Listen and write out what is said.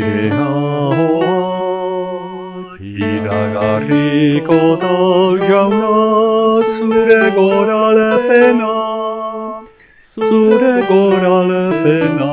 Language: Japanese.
れ青い流れことよのすれごられてなすれごられてな。